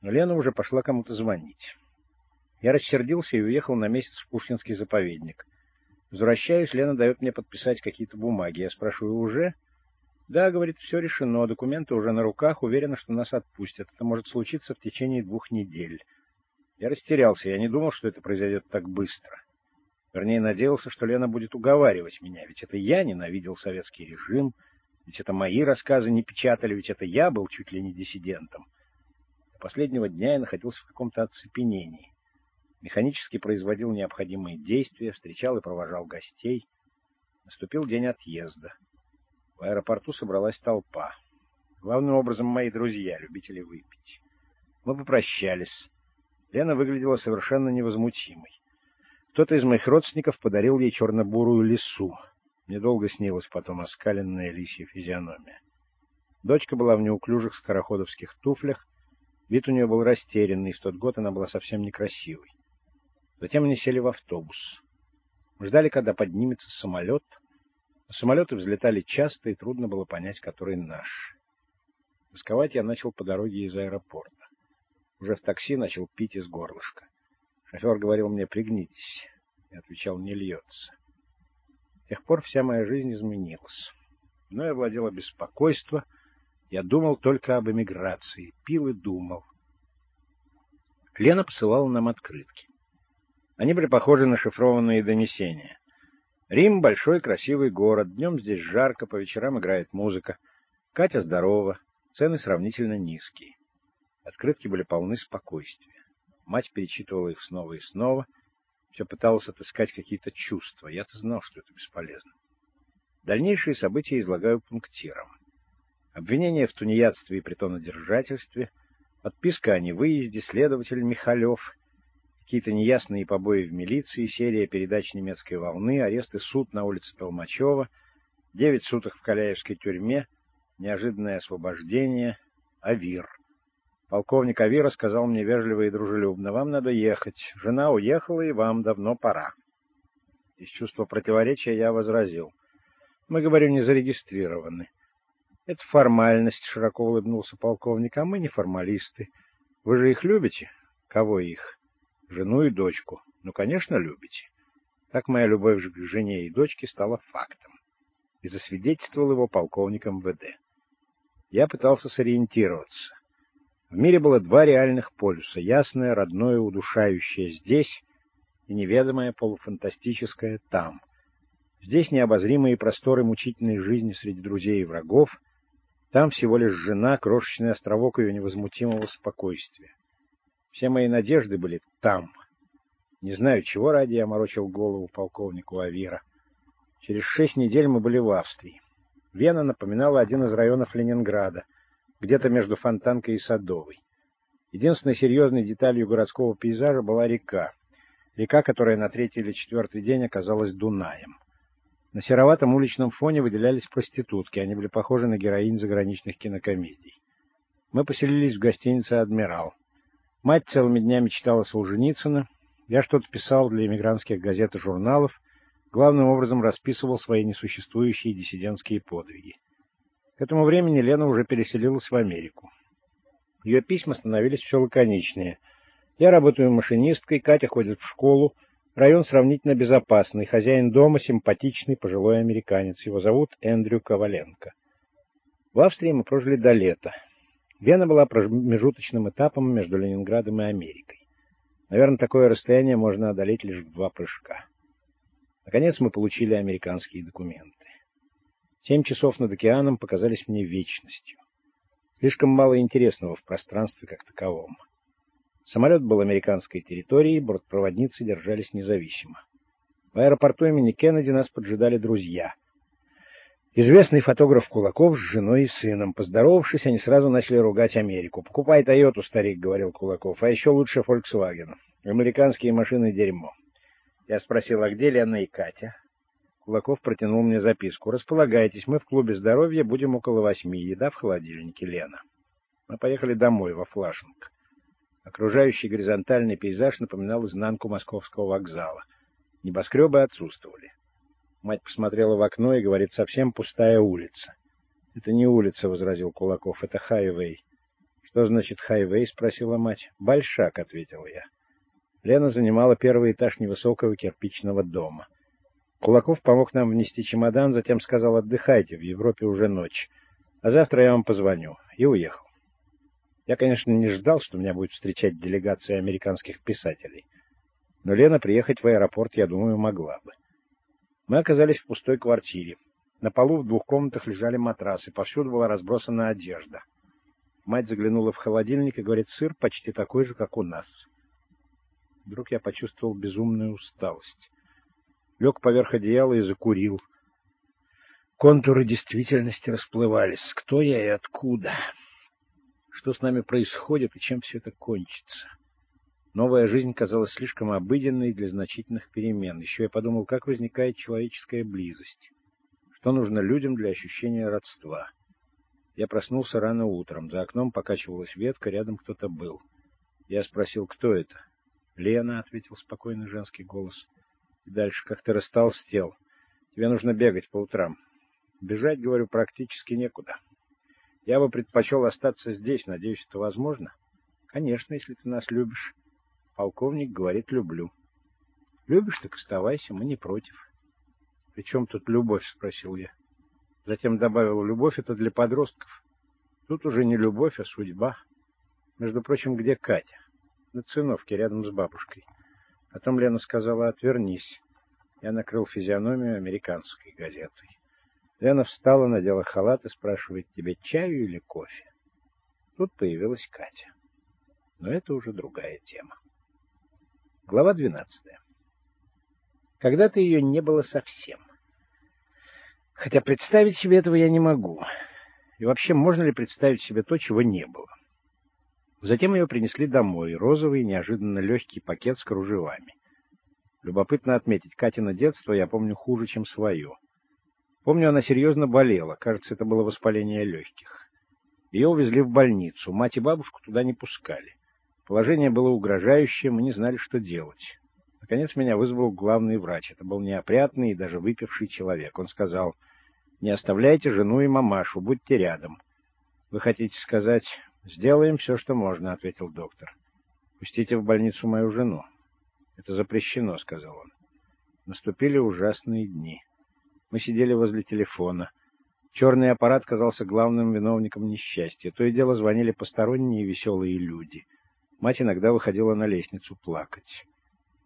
Но Лена уже пошла кому-то звонить. Я рассердился и уехал на месяц в Пушкинский заповедник. Возвращаюсь, Лена дает мне подписать какие-то бумаги. Я спрашиваю, уже? Да, говорит, все решено, документы уже на руках, уверена, что нас отпустят. Это может случиться в течение двух недель. Я растерялся, я не думал, что это произойдет так быстро. Вернее, надеялся, что Лена будет уговаривать меня, ведь это я ненавидел советский режим, ведь это мои рассказы не печатали, ведь это я был чуть ли не диссидентом. Последнего дня я находился в каком-то оцепенении. Механически производил необходимые действия, встречал и провожал гостей. Наступил день отъезда. В аэропорту собралась толпа. Главным образом мои друзья, любители выпить. Мы попрощались. Лена выглядела совершенно невозмутимой. Кто-то из моих родственников подарил ей черно-бурую лису. Мне долго снилась потом оскаленная лисья физиономия. Дочка была в неуклюжих скороходовских туфлях. Вид у нее был растерянный, в тот год она была совсем некрасивой. Затем они сели в автобус. Ждали, когда поднимется самолет — Самолеты взлетали часто, и трудно было понять, который наш. Тосковать я начал по дороге из аэропорта. Уже в такси начал пить из горлышка. Шофер говорил мне «пригнитесь». Я отвечал «не льется». С тех пор вся моя жизнь изменилась. Но я владела беспокойство. Я думал только об эмиграции. Пил и думал. Лена посылала нам открытки. Они были похожи на шифрованные донесения. Рим — большой красивый город, днем здесь жарко, по вечерам играет музыка. Катя здорова, цены сравнительно низкие. Открытки были полны спокойствия. Мать перечитывала их снова и снова, все пыталась отыскать какие-то чувства. Я-то знал, что это бесполезно. Дальнейшие события излагаю пунктиром. Обвинение в тунеядстве и притонодержательстве, подписка о невыезде, следователь Михалев — какие-то неясные побои в милиции, серия передач немецкой волны, арест и суд на улице Толмачева, девять суток в Каляевской тюрьме, неожиданное освобождение, Авир. Полковник Авира сказал мне вежливо и дружелюбно, «Вам надо ехать. Жена уехала, и вам давно пора». Из чувства противоречия я возразил. «Мы, говорю, не зарегистрированы». «Это формальность», — широко улыбнулся полковник, — «а мы не формалисты. Вы же их любите?» «Кого их?» жену и дочку. Ну, конечно, любите. Так моя любовь к жене и дочке стала фактом. И засвидетельствовал его полковник МВД. Я пытался сориентироваться. В мире было два реальных полюса — ясное, родное, удушающее здесь и неведомое, полуфантастическое там. Здесь необозримые просторы мучительной жизни среди друзей и врагов, там всего лишь жена, крошечный островок ее невозмутимого спокойствия. Все мои надежды были там. Не знаю, чего ради я морочил голову полковнику Авира. Через шесть недель мы были в Австрии. Вена напоминала один из районов Ленинграда, где-то между Фонтанкой и Садовой. Единственной серьезной деталью городского пейзажа была река. Река, которая на третий или четвертый день оказалась Дунаем. На сероватом уличном фоне выделялись проститутки, они были похожи на героинь заграничных кинокомедий. Мы поселились в гостинице «Адмирал». Мать целыми днями читала Солженицына. Я что-то писал для эмигрантских газет и журналов, главным образом расписывал свои несуществующие диссидентские подвиги. К этому времени Лена уже переселилась в Америку. Ее письма становились все лаконичнее. Я работаю машинисткой, Катя ходит в школу, район сравнительно безопасный, хозяин дома симпатичный пожилой американец, его зовут Эндрю Коваленко. В Австрии мы прожили до лета. Вена была промежуточным этапом между Ленинградом и Америкой. Наверное, такое расстояние можно одолеть лишь в два прыжка. Наконец мы получили американские документы. Семь часов над океаном показались мне вечностью. Слишком мало интересного в пространстве как таковом. Самолет был американской территорией, бортпроводницы держались независимо. В аэропорту имени Кеннеди нас поджидали друзья — Известный фотограф Кулаков с женой и сыном. Поздоровавшись, они сразу начали ругать Америку. «Покупай Тойоту, старик», — говорил Кулаков, — «а еще лучше Volkswagen. Американские машины — дерьмо». Я спросил, а где Лена и Катя? Кулаков протянул мне записку. «Располагайтесь, мы в клубе здоровья будем около восьми. Еда в холодильнике, Лена». Мы поехали домой, во Флашинг. Окружающий горизонтальный пейзаж напоминал изнанку московского вокзала. Небоскребы отсутствовали. Мать посмотрела в окно и говорит, совсем пустая улица. — Это не улица, — возразил Кулаков, — это хайвей. «Что значит хайвей?» — спросила мать. «Большак», — ответил я. Лена занимала первый этаж невысокого кирпичного дома. Кулаков помог нам внести чемодан, затем сказал «отдыхайте, в Европе уже ночь, а завтра я вам позвоню», и уехал. Я, конечно, не ждал, что меня будет встречать делегация американских писателей, но Лена приехать в аэропорт, я думаю, могла бы. Мы оказались в пустой квартире. На полу в двух комнатах лежали матрасы, повсюду была разбросана одежда. Мать заглянула в холодильник и говорит, сыр почти такой же, как у нас. Вдруг я почувствовал безумную усталость. Лег поверх одеяла и закурил. Контуры действительности расплывались. Кто я и откуда? Что с нами происходит и чем все это кончится? Новая жизнь казалась слишком обыденной для значительных перемен. Еще я подумал, как возникает человеческая близость. Что нужно людям для ощущения родства. Я проснулся рано утром. За окном покачивалась ветка, рядом кто-то был. Я спросил, кто это? «Лена», — ответил спокойный женский голос. И дальше, как ты растолстел. Тебе нужно бегать по утрам. Бежать, говорю, практически некуда. Я бы предпочел остаться здесь. Надеюсь, это возможно? Конечно, если ты нас любишь. Полковник говорит, люблю. Любишь, так оставайся, мы не против. При чем тут любовь, спросил я. Затем добавил, любовь это для подростков. Тут уже не любовь, а судьба. Между прочим, где Катя? на циновке рядом с бабушкой. Потом Лена сказала «отвернись». Я накрыл физиономию американской газетой. Лена встала, надела халат и спрашивает «тебе чаю или кофе?» Тут появилась Катя. Но это уже другая тема. Глава 12. Когда-то ее не было совсем. Хотя представить себе этого я не могу. И вообще, можно ли представить себе то, чего не было? Затем ее принесли домой, розовый, неожиданно легкий пакет с кружевами. Любопытно отметить, Катина детство я помню хуже, чем свое. Помню, она серьезно болела, кажется, это было воспаление легких. Ее увезли в больницу, мать и бабушку туда не пускали. Положение было угрожающее, мы не знали, что делать. Наконец меня вызвал главный врач. Это был неопрятный и даже выпивший человек. Он сказал, «Не оставляйте жену и мамашу, будьте рядом». «Вы хотите сказать, «Сделаем все, что можно», — ответил доктор. «Пустите в больницу мою жену». «Это запрещено», — сказал он. Наступили ужасные дни. Мы сидели возле телефона. Черный аппарат казался главным виновником несчастья. То и дело звонили посторонние веселые люди. Мать иногда выходила на лестницу плакать.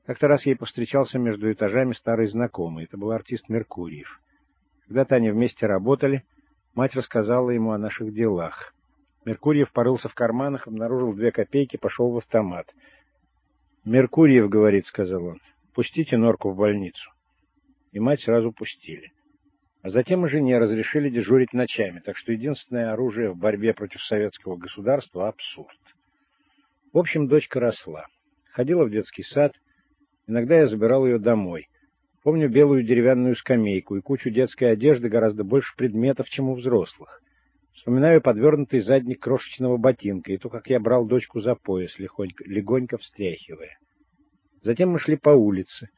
Как-то раз ей повстречался между этажами старый знакомый. Это был артист Меркурьев. Когда-то они вместе работали, мать рассказала ему о наших делах. Меркурьев порылся в карманах, обнаружил две копейки, пошел в автомат. «Меркурьев, — говорит, — сказал он, — пустите норку в больницу». И мать сразу пустили. А затем и жене разрешили дежурить ночами, так что единственное оружие в борьбе против советского государства — абсурд. В общем, дочка росла. Ходила в детский сад. Иногда я забирал ее домой. Помню белую деревянную скамейку и кучу детской одежды гораздо больше предметов, чем у взрослых. Вспоминаю подвернутый задник крошечного ботинка и то, как я брал дочку за пояс, легонько, легонько встряхивая. Затем мы шли по улице.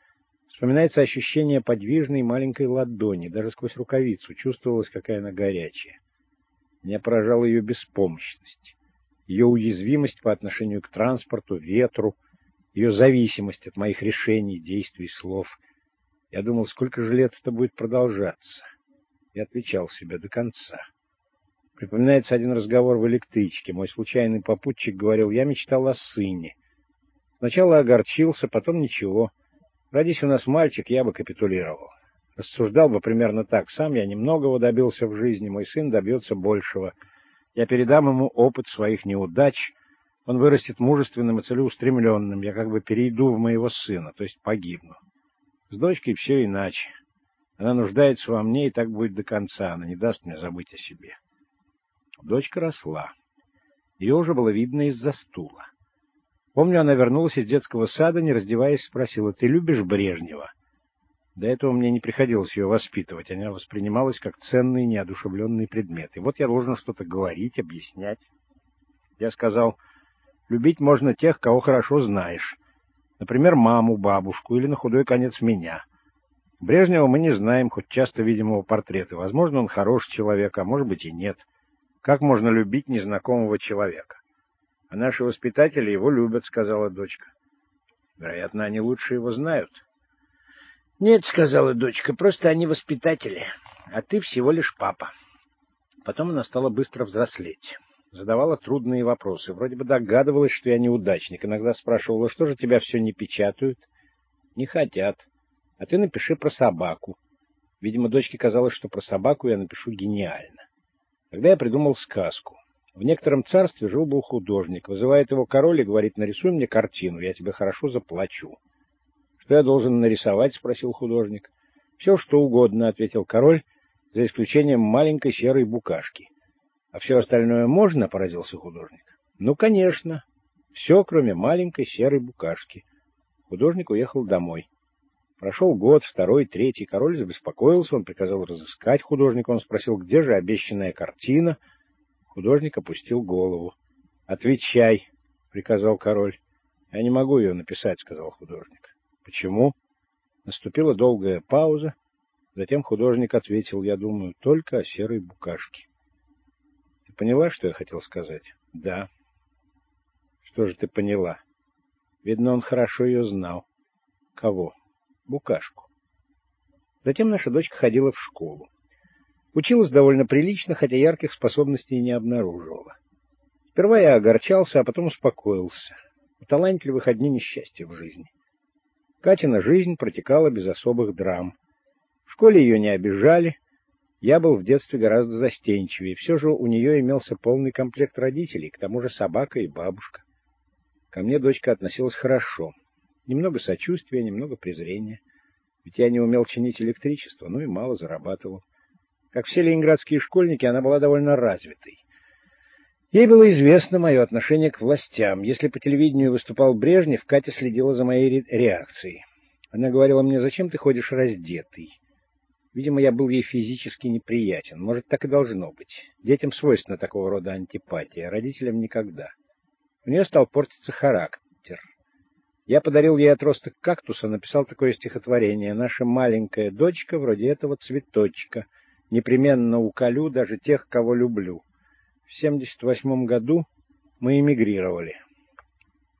Вспоминается ощущение подвижной маленькой ладони, даже сквозь рукавицу чувствовалось, какая она горячая. Меня поражала ее беспомощность, ее уязвимость по отношению к транспорту, ветру, ее зависимость от моих решений, действий, слов. Я думал, сколько же лет это будет продолжаться. И отвечал себе до конца. Припоминается один разговор в электричке. Мой случайный попутчик говорил, я мечтал о сыне. Сначала огорчился, потом ничего. Родись у нас мальчик, я бы капитулировал. Рассуждал бы примерно так. Сам я немногого добился в жизни, мой сын добьется большего. Я передам ему опыт своих неудач. Он вырастет мужественным и целеустремленным. Я как бы перейду в моего сына, то есть погибну. С дочкой все иначе. Она нуждается во мне, и так будет до конца. Она не даст мне забыть о себе. Дочка росла. Ее уже было видно из-за стула. Помню, она вернулась из детского сада, не раздеваясь, спросила, «Ты любишь Брежнева?» До этого мне не приходилось ее воспитывать. Она воспринималась как ценный, неодушевленный предмет. И вот я должен что-то говорить, объяснять. Я сказал, любить можно тех, кого хорошо знаешь. Например, маму, бабушку или, на худой конец, меня. Брежнева мы не знаем, хоть часто видим его портреты. Возможно, он хороший человек, а может быть и нет. Как можно любить незнакомого человека? А наши воспитатели его любят, сказала дочка. Вероятно, они лучше его знают. Нет, сказала дочка, просто они воспитатели, а ты всего лишь папа. Потом она стала быстро взрослеть. Задавала трудные вопросы. Вроде бы догадывалась, что я неудачник. Иногда спрашивала, что же тебя все не печатают? Не хотят. А ты напиши про собаку. Видимо, дочке казалось, что про собаку я напишу гениально. Тогда я придумал сказку. В некотором царстве жил-был художник. Вызывает его король и говорит, нарисуй мне картину, я тебе хорошо заплачу. Что я должен нарисовать? — спросил художник. — Все, что угодно, — ответил король, за исключением маленькой серой букашки. — А все остальное можно? — поразился художник. — Ну, конечно. Все, кроме маленькой серой букашки. Художник уехал домой. Прошел год, второй, третий. Король забеспокоился, он приказал разыскать художника. Он спросил, где же обещанная картина — Художник опустил голову. «Отвечай!» — приказал король. «Я не могу ее написать», — сказал художник. «Почему?» Наступила долгая пауза. Затем художник ответил, «Я думаю только о серой букашке». «Ты поняла, что я хотел сказать?» «Да». «Что же ты поняла?» Видно, он хорошо ее знал. «Кого?» «Букашку». Затем наша дочка ходила в школу. Училась довольно прилично, хотя ярких способностей не обнаруживала. Сперва я огорчался, а потом успокоился. У талантливых одни несчастья в жизни. Катина жизнь протекала без особых драм. В школе ее не обижали. Я был в детстве гораздо застенчивее. Все же у нее имелся полный комплект родителей, к тому же собака и бабушка. Ко мне дочка относилась хорошо. Немного сочувствия, немного презрения. Ведь я не умел чинить электричество, ну и мало зарабатывал. Как все ленинградские школьники, она была довольно развитой. Ей было известно мое отношение к властям. Если по телевидению выступал Брежнев, Катя следила за моей реакцией. Она говорила мне, зачем ты ходишь раздетый? Видимо, я был ей физически неприятен. Может, так и должно быть. Детям свойственна такого рода антипатия, родителям никогда. У нее стал портиться характер. Я подарил ей отросток кактуса, написал такое стихотворение. «Наша маленькая дочка вроде этого цветочка» непременно уколю даже тех, кого люблю. В 78 году мы эмигрировали.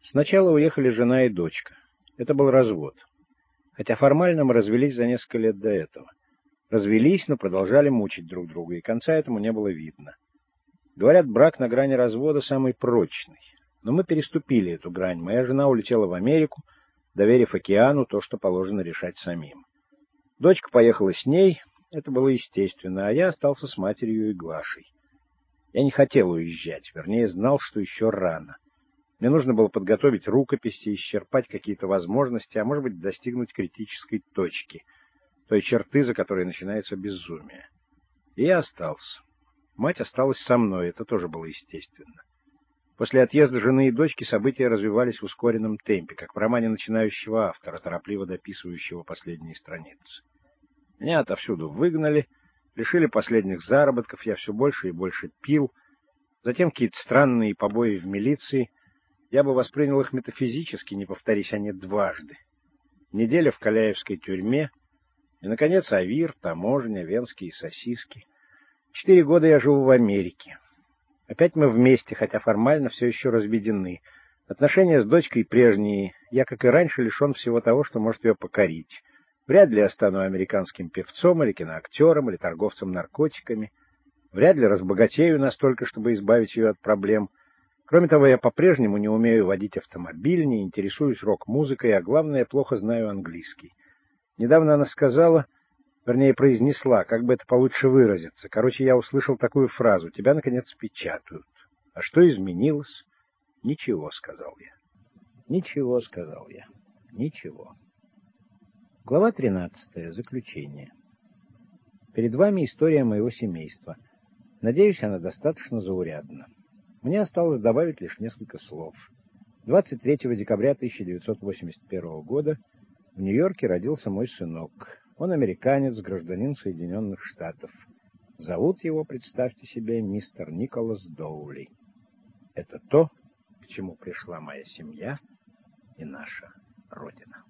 Сначала уехали жена и дочка. Это был развод. Хотя формально мы развелись за несколько лет до этого. Развелись, но продолжали мучить друг друга, и конца этому не было видно. Говорят, брак на грани развода самый прочный. Но мы переступили эту грань. Моя жена улетела в Америку, доверив океану то, что положено решать самим. Дочка поехала с ней, это было естественно, а я остался с матерью и Глашей. Я не хотел уезжать, вернее, знал, что еще рано. Мне нужно было подготовить рукописи, исчерпать какие-то возможности, а может быть, достигнуть критической точки, той черты, за которой начинается безумие. И я остался. Мать осталась со мной, это тоже было естественно. После отъезда жены и дочки события развивались в ускоренном темпе, как в романе начинающего автора, торопливо дописывающего последние страницы. Меня отовсюду выгнали, лишили последних заработков, я все больше и больше пил. Затем какие-то странные побои в милиции. Я бы воспринял их метафизически, не повторись они дважды. Неделя в Каляевской тюрьме. И, наконец, Авир, таможня, венские сосиски. Четыре года я живу в Америке. Опять мы вместе, хотя формально все еще разведены. Отношения с дочкой прежние. Я, как и раньше, лишен всего того, что может ее покорить. Вряд ли я стану американским певцом или киноактером или торговцем наркотиками. Вряд ли разбогатею настолько, чтобы избавить ее от проблем. Кроме того, я по-прежнему не умею водить автомобиль, не интересуюсь рок-музыкой, а главное, плохо знаю английский. Недавно она сказала, вернее, произнесла, как бы это получше выразиться. Короче, я услышал такую фразу «Тебя, наконец, печатают». А что изменилось? Ничего, сказал я. Ничего, сказал я. Ничего. Глава 13. Заключение. Перед вами история моего семейства. Надеюсь, она достаточно заурядна. Мне осталось добавить лишь несколько слов. 23 декабря 1981 года в Нью-Йорке родился мой сынок. Он американец, гражданин Соединенных Штатов. Зовут его, представьте себе, мистер Николас Доули. Это то, к чему пришла моя семья и наша Родина.